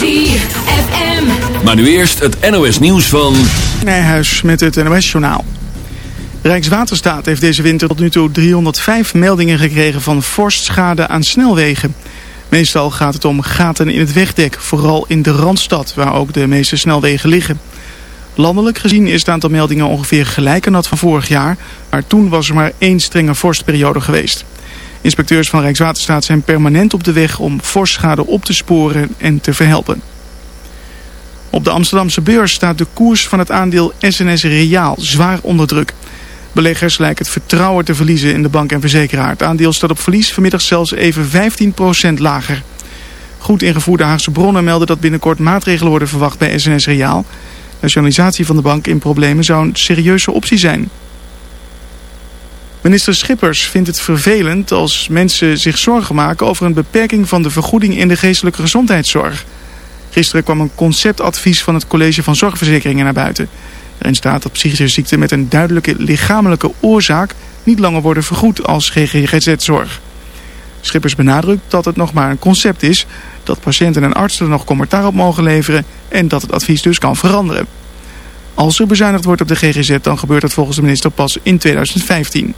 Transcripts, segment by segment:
ZFM. Maar nu eerst het NOS nieuws van... Nijhuis met het NOS journaal. Rijkswaterstaat heeft deze winter tot nu toe 305 meldingen gekregen van vorstschade aan snelwegen. Meestal gaat het om gaten in het wegdek, vooral in de Randstad, waar ook de meeste snelwegen liggen. Landelijk gezien is het aantal meldingen ongeveer gelijk aan dat van vorig jaar, maar toen was er maar één strenge vorstperiode geweest. Inspecteurs van Rijkswaterstaat zijn permanent op de weg om vorstschade op te sporen en te verhelpen. Op de Amsterdamse beurs staat de koers van het aandeel SNS Reaal zwaar onder druk. Beleggers lijken het vertrouwen te verliezen in de bank en verzekeraar. Het aandeel staat op verlies, vanmiddag zelfs even 15% lager. Goed ingevoerde Haagse bronnen melden dat binnenkort maatregelen worden verwacht bij SNS Reaal. Nationalisatie van de bank in problemen zou een serieuze optie zijn. Minister Schippers vindt het vervelend als mensen zich zorgen maken over een beperking van de vergoeding in de geestelijke gezondheidszorg. Gisteren kwam een conceptadvies van het College van Zorgverzekeringen naar buiten. Erin staat dat psychische ziekten met een duidelijke lichamelijke oorzaak niet langer worden vergoed als GGZ-zorg. Schippers benadrukt dat het nog maar een concept is, dat patiënten en artsen er nog commentaar op mogen leveren en dat het advies dus kan veranderen. Als er bezuinigd wordt op de GGZ, dan gebeurt dat volgens de minister pas in 2015.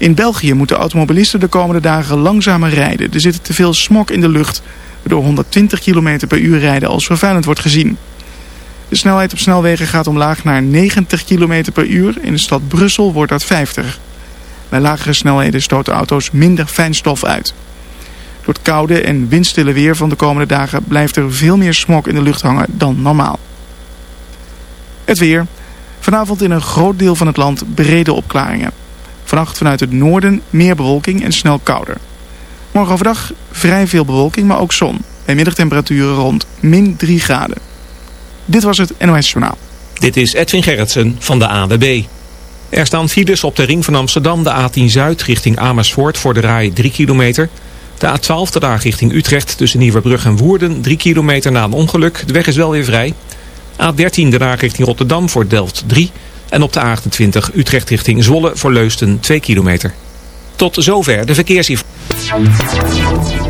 In België moeten automobilisten de komende dagen langzamer rijden. Er zit te veel smok in de lucht, waardoor 120 km per uur rijden als vervuilend wordt gezien. De snelheid op snelwegen gaat omlaag naar 90 km per uur. In de stad Brussel wordt dat 50. Bij lagere snelheden stoten auto's minder fijnstof uit. Door het koude en windstille weer van de komende dagen blijft er veel meer smog in de lucht hangen dan normaal. Het weer. Vanavond in een groot deel van het land brede opklaringen. Vannacht vanuit het noorden meer bewolking en snel kouder. Morgen overdag vrij veel bewolking, maar ook zon. Bij middagtemperaturen rond min 3 graden. Dit was het NOS Journaal. Dit is Edwin Gerritsen van de AWB. Er staan files op de ring van Amsterdam, de A10 Zuid richting Amersfoort voor de rij 3 kilometer. De A12 de richting Utrecht tussen Nieuwerbrug en Woerden 3 kilometer na een ongeluk. De weg is wel weer vrij. A13 de richting Rotterdam voor Delft 3. En op de A28 Utrecht richting Zwolle voor Leusden 2 kilometer. Tot zover de verkeersinformatie.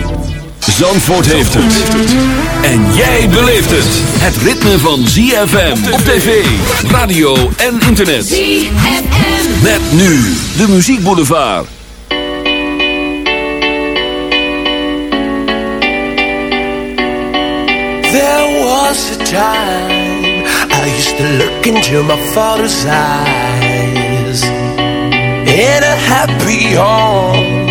Zandvoort heeft het. En jij beleeft het. Het ritme van ZFM op tv, radio en internet. ZFM. Met nu de muziekboulevard. There was a time I used to look into my father's eyes In a happy home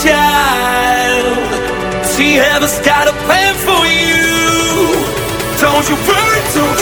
child. She got a plan for you. Don't you worry, don't you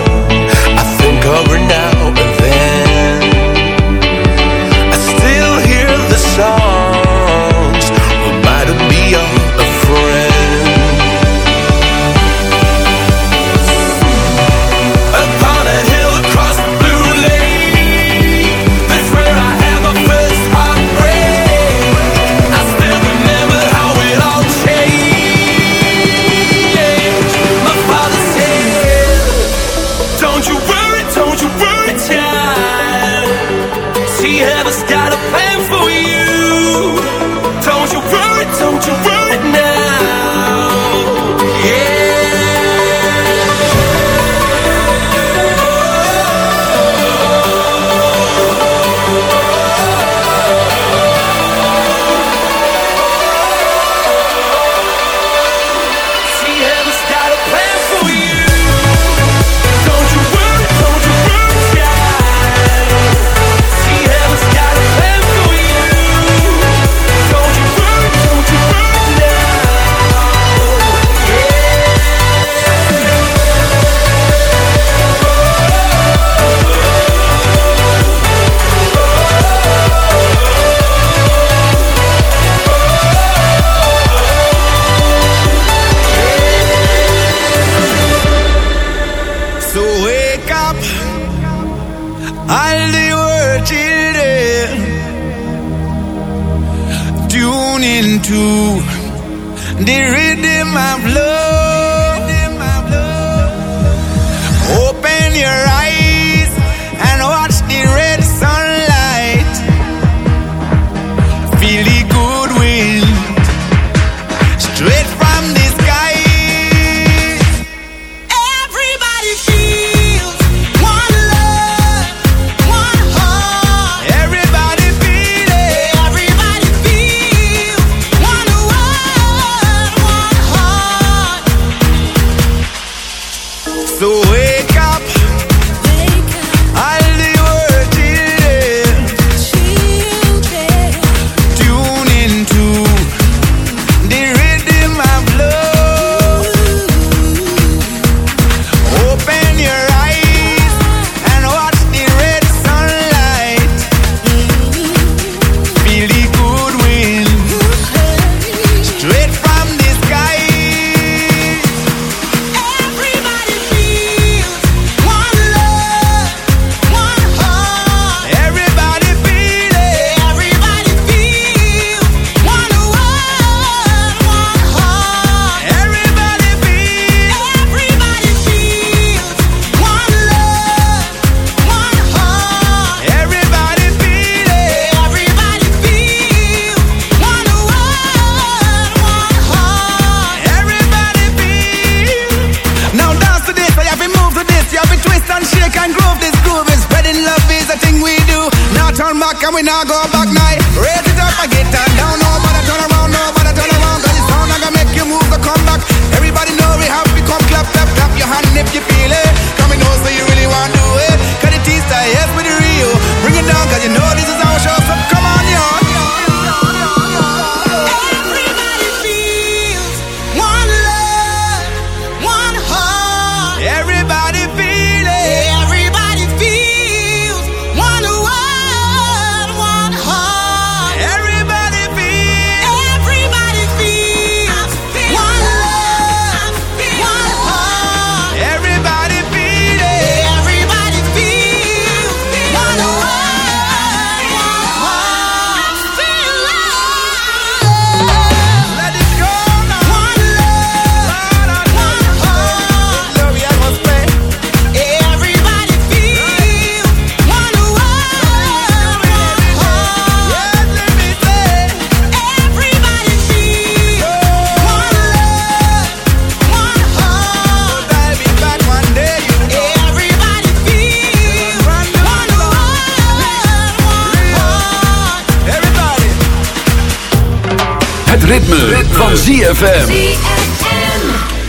Het ritme, van ZFM.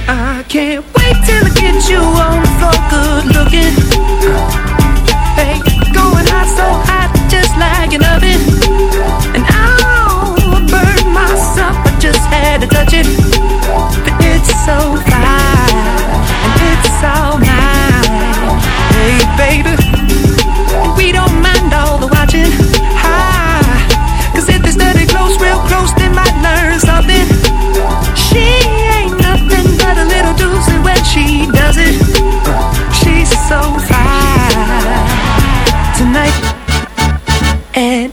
I can't wait till I get you on the floor, good looking. Hey, going hot, so hot, just like an oven. And I'll burn myself, I just had to touch it. But it's so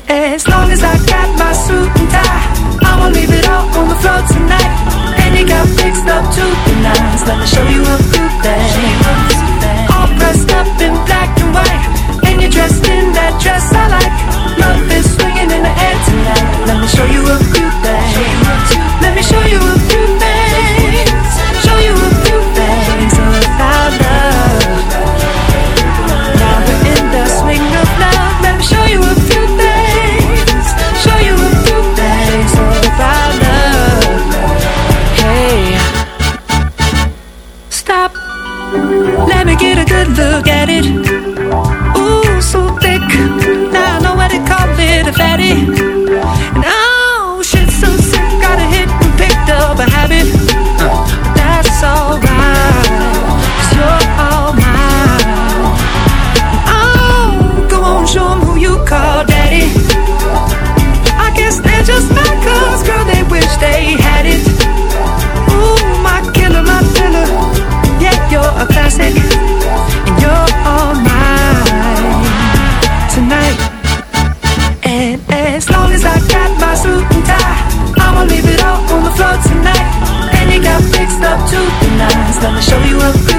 as long as I got my suit and tie, I'ma leave it all on the floor tonight. And you got fixed up to the nines. Let me show you a few things. All dressed up in black and white. And you're dressed in that dress I like. Love is swinging in the air tonight. Let me show you a few classic. And you're all mine tonight. And as long as I got my suit and tie, I'ma leave it all on the floor tonight. And you got fixed up to the nines. Let me show you a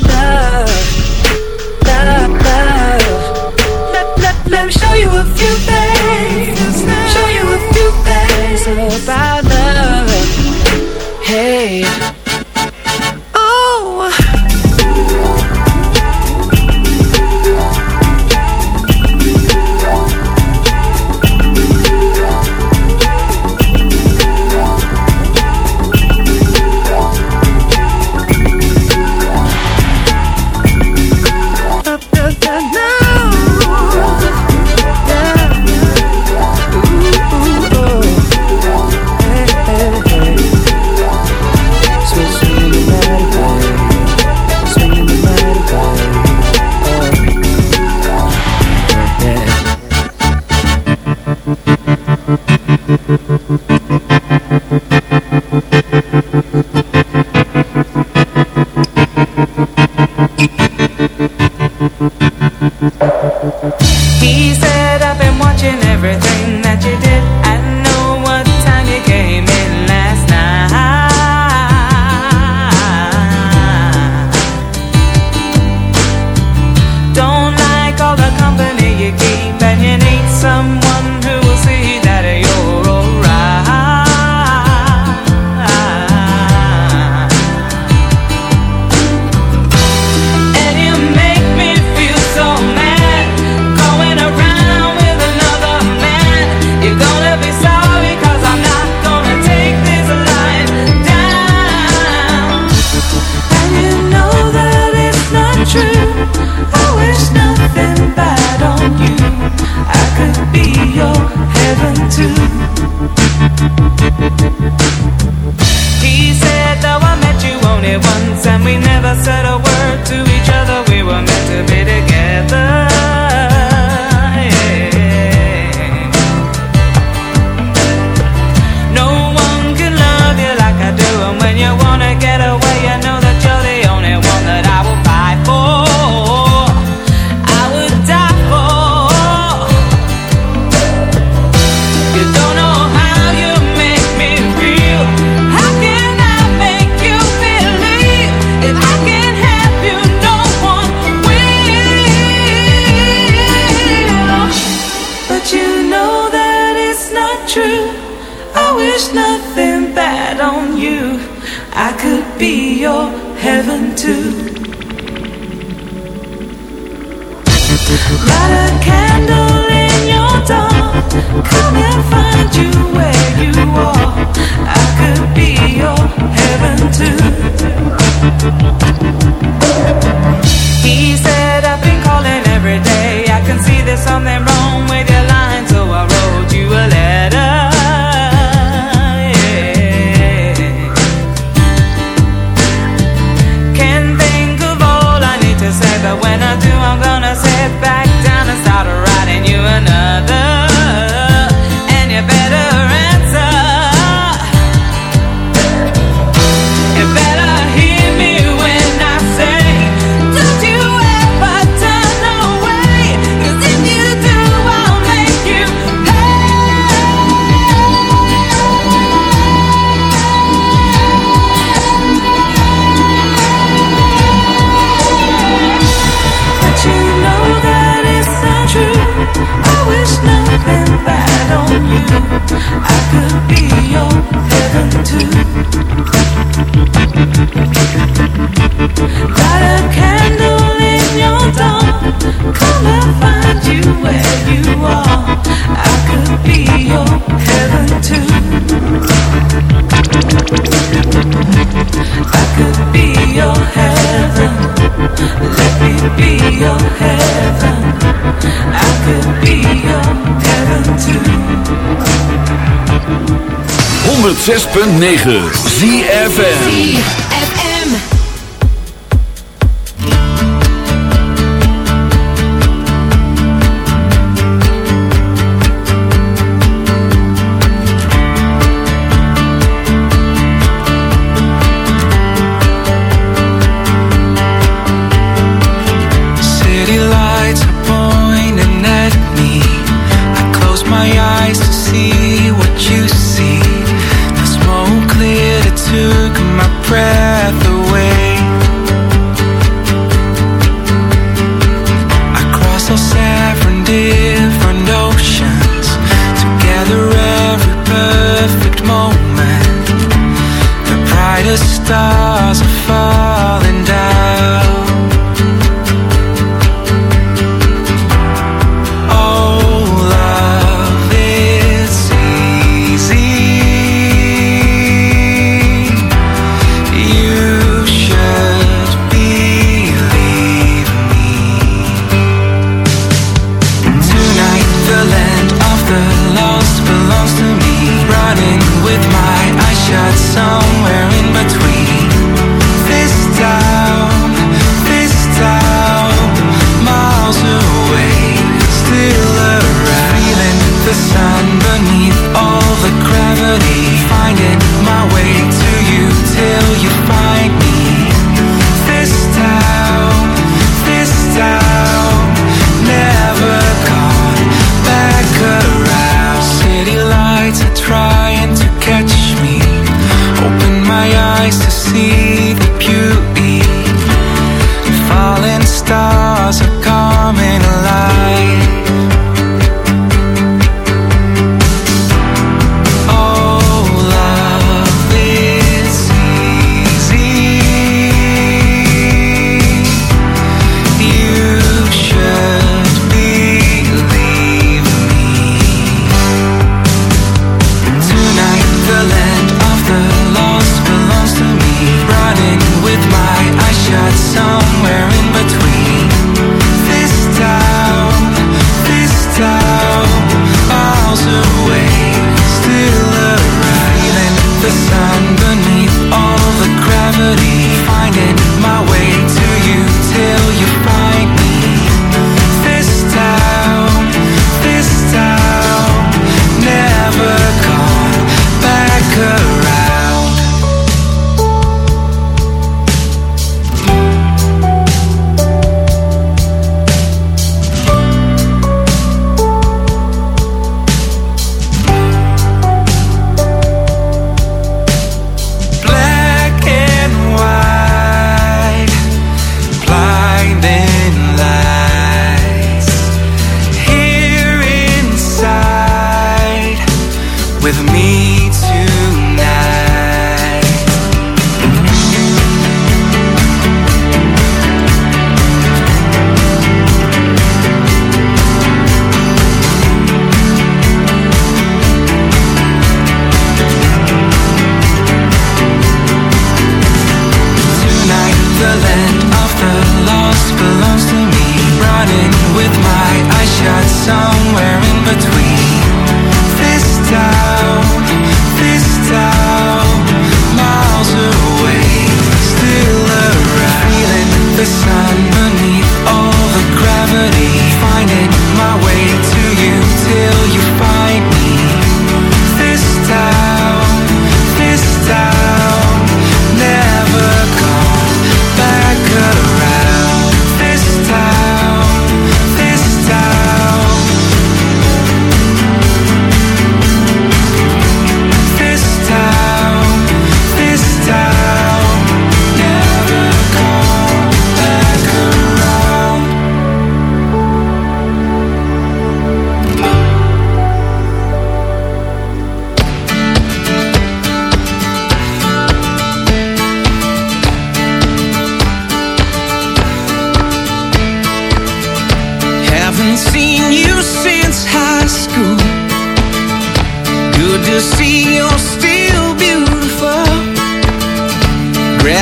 106.9 ZFN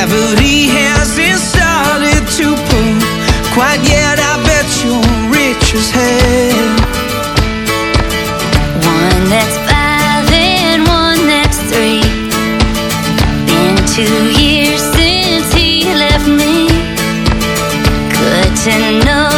Gravity hasn't started to pull Quite yet I bet you're rich as hell. One that's five and one that's three. Been two years since he left me. Good to know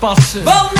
passen.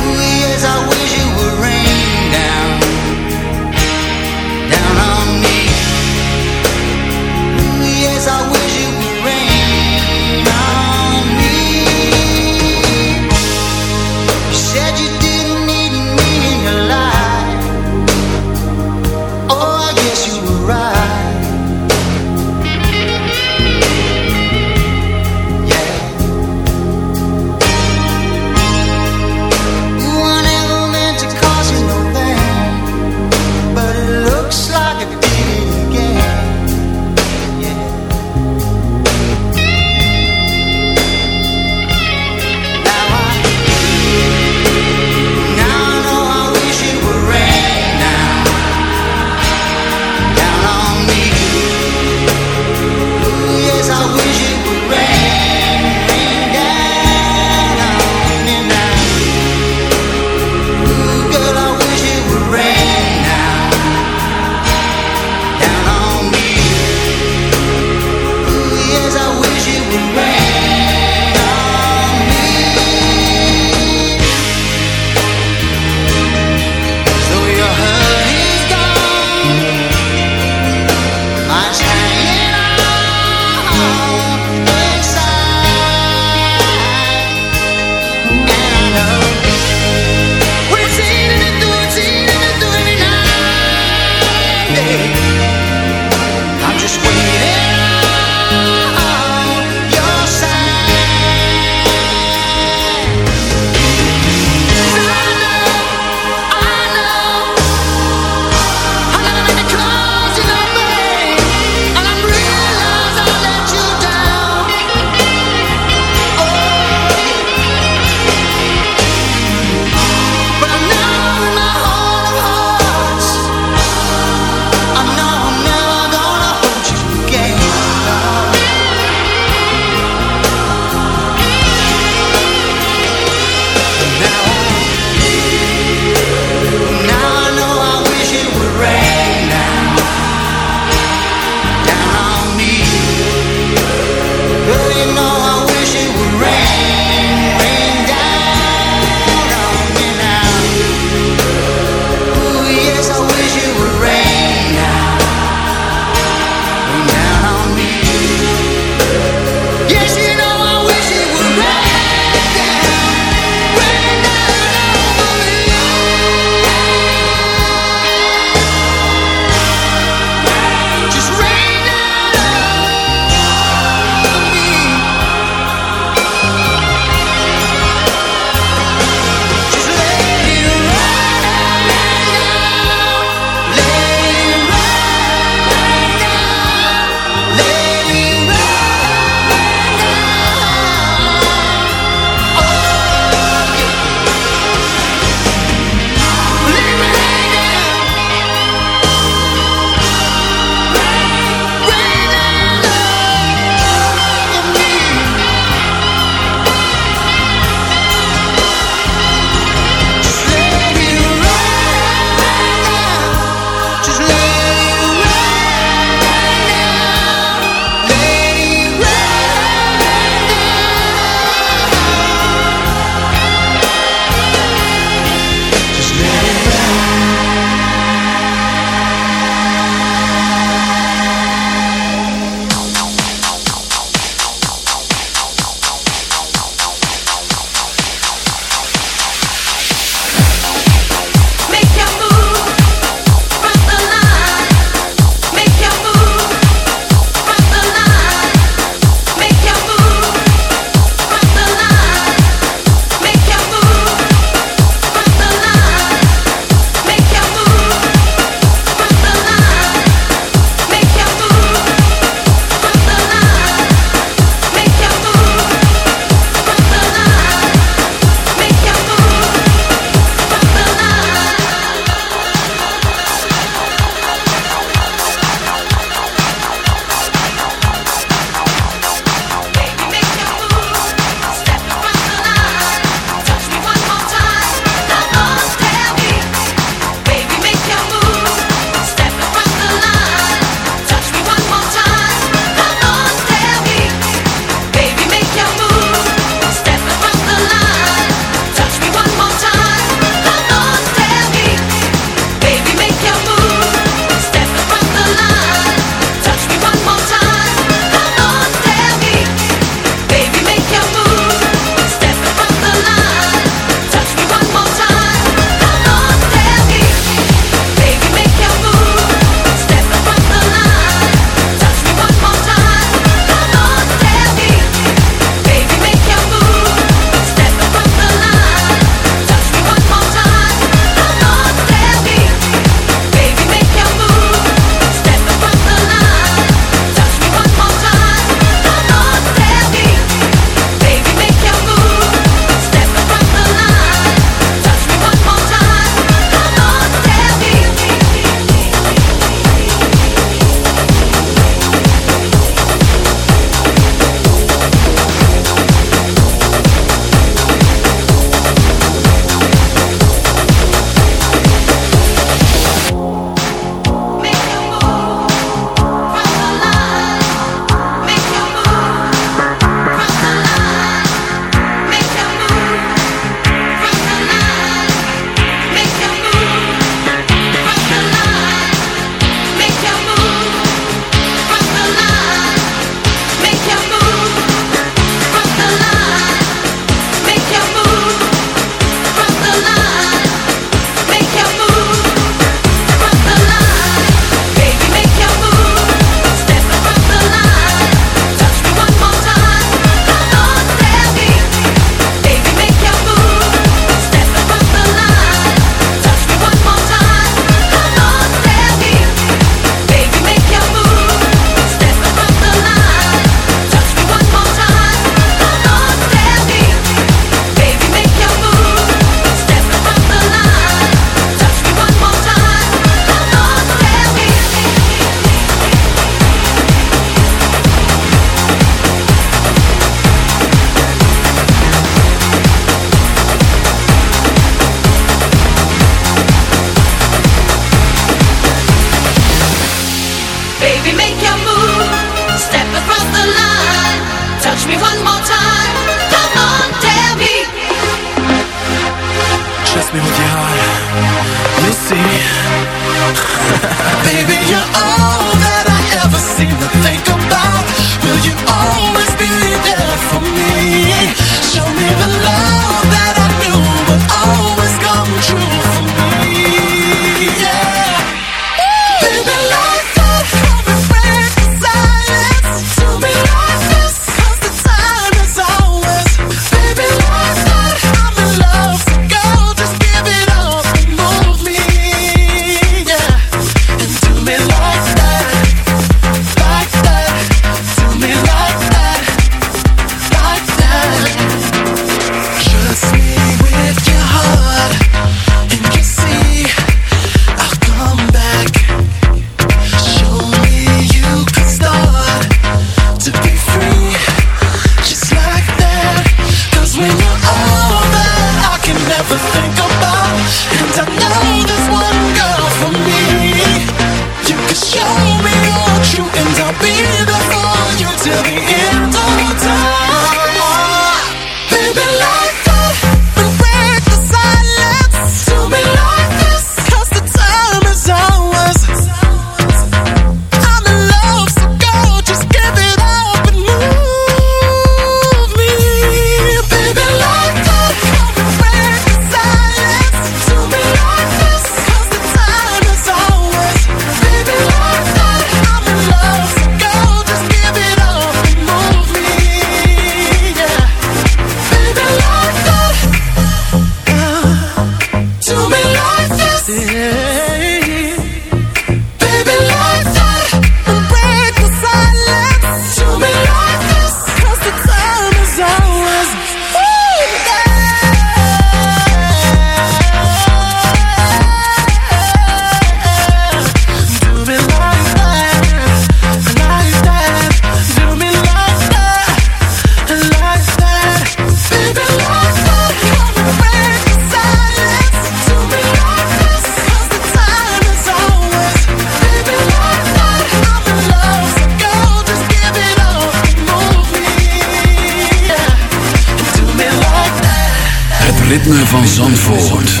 Van Zandvoort.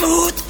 Mut!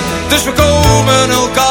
dus we komen elkaar